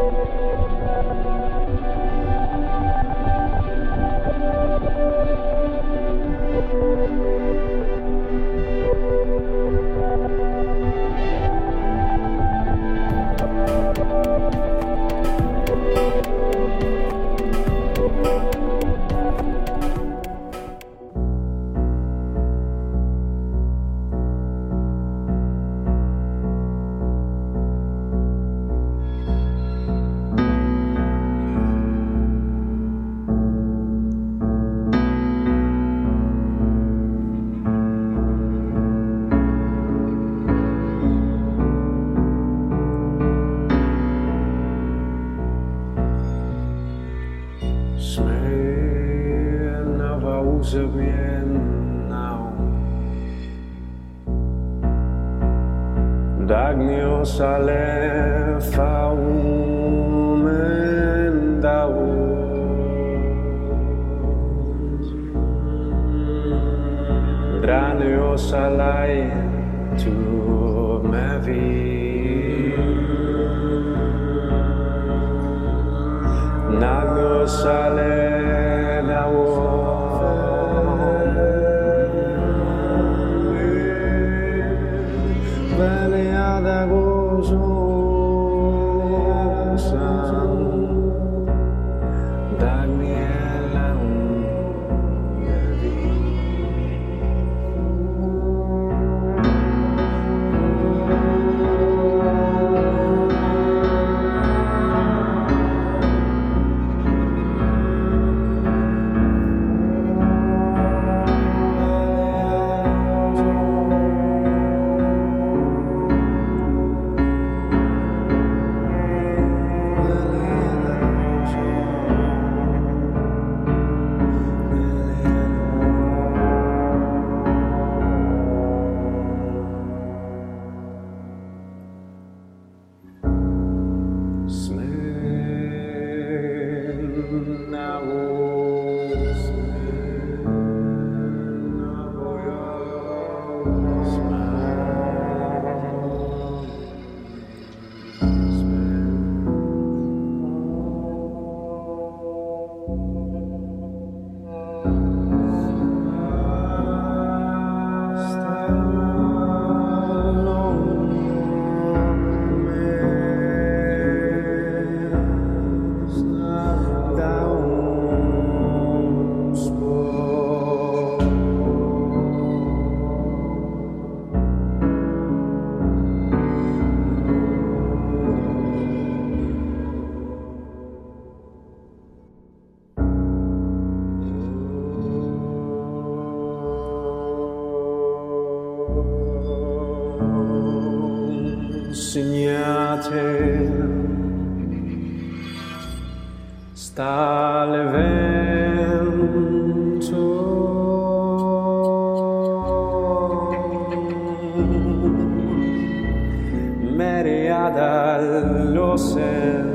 Música sta il vento Meriada lo sen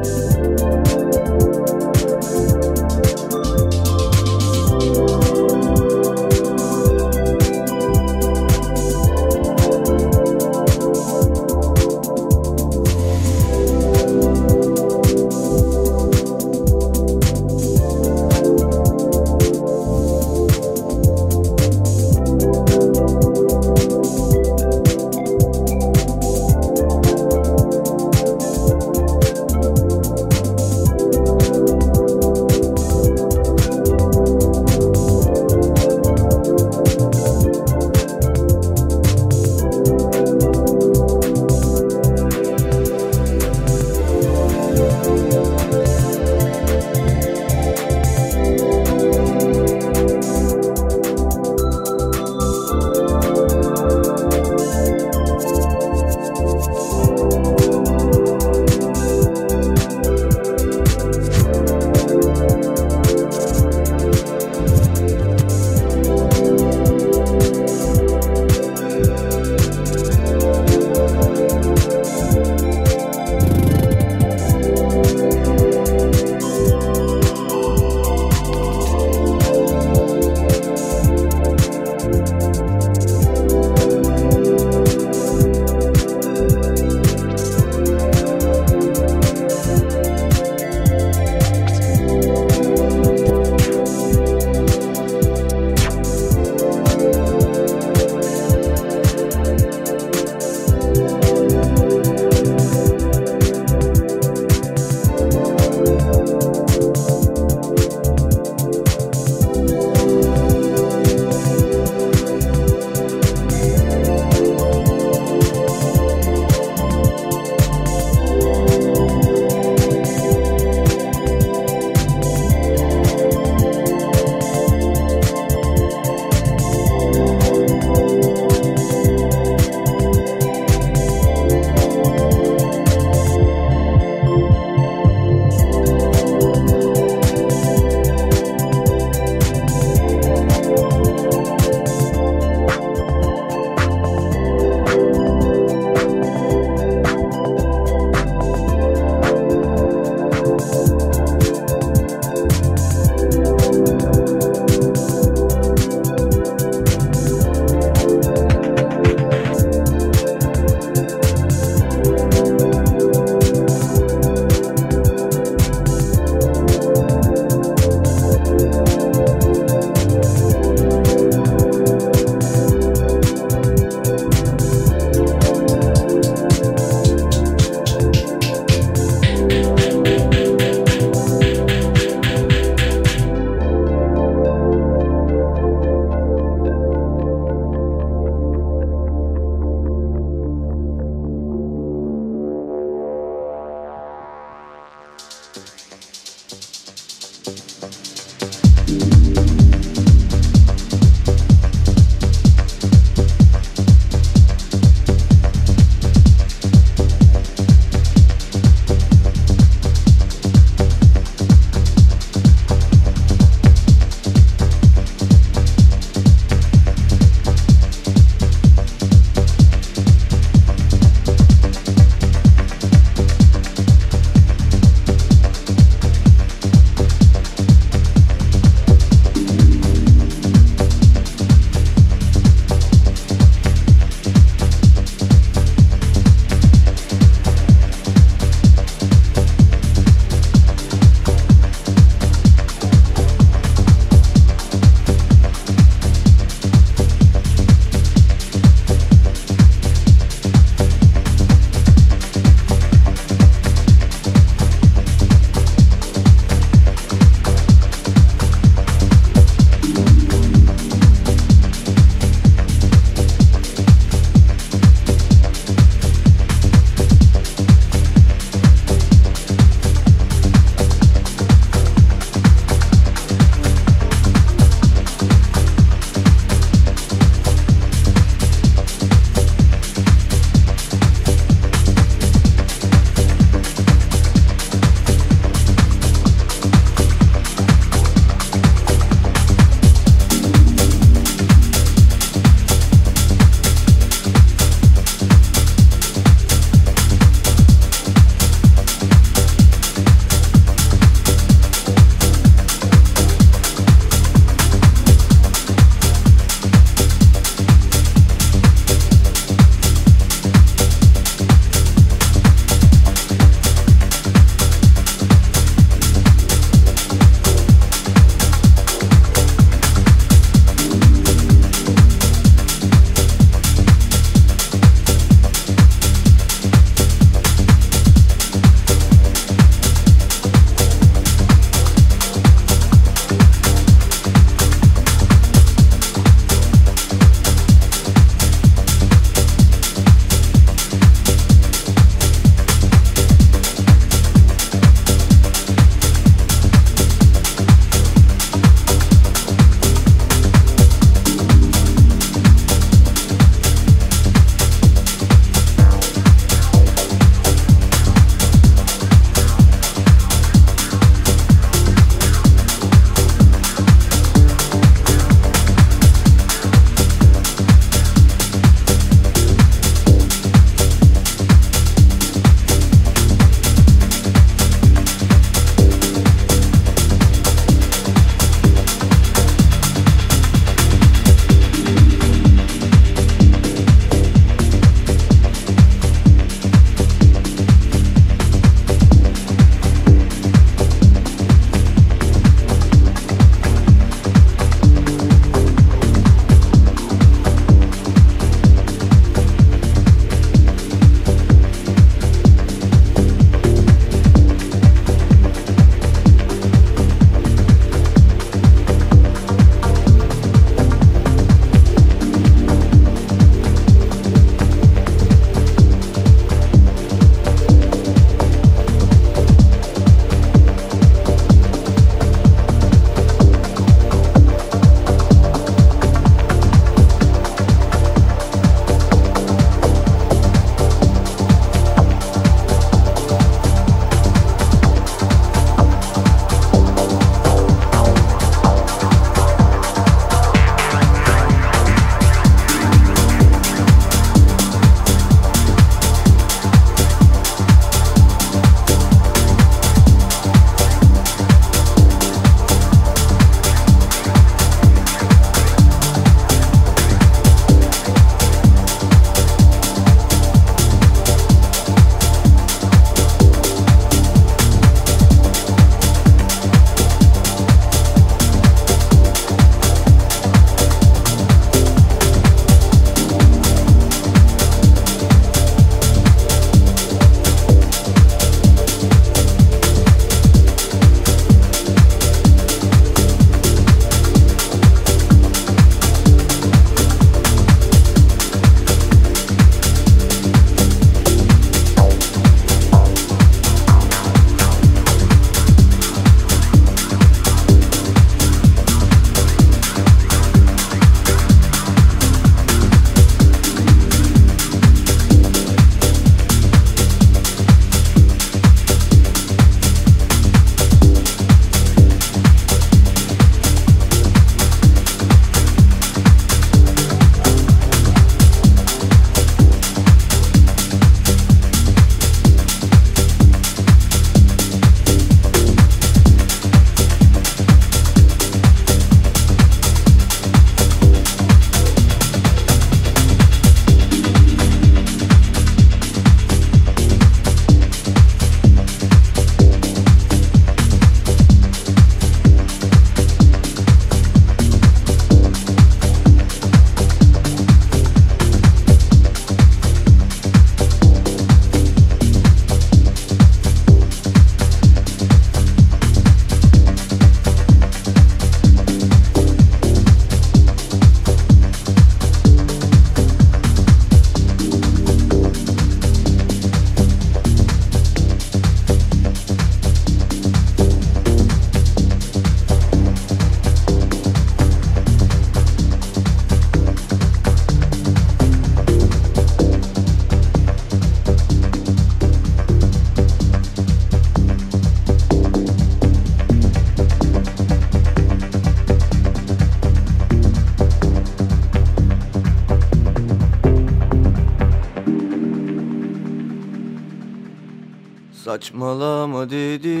Saçmalama dedi.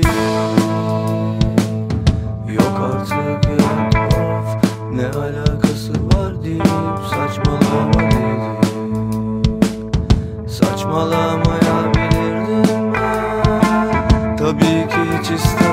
Yok artık ya Ne alakası var deyip Saçmalama dedi. Saçmalamayabilirdim ben Tabii ki hiç istemem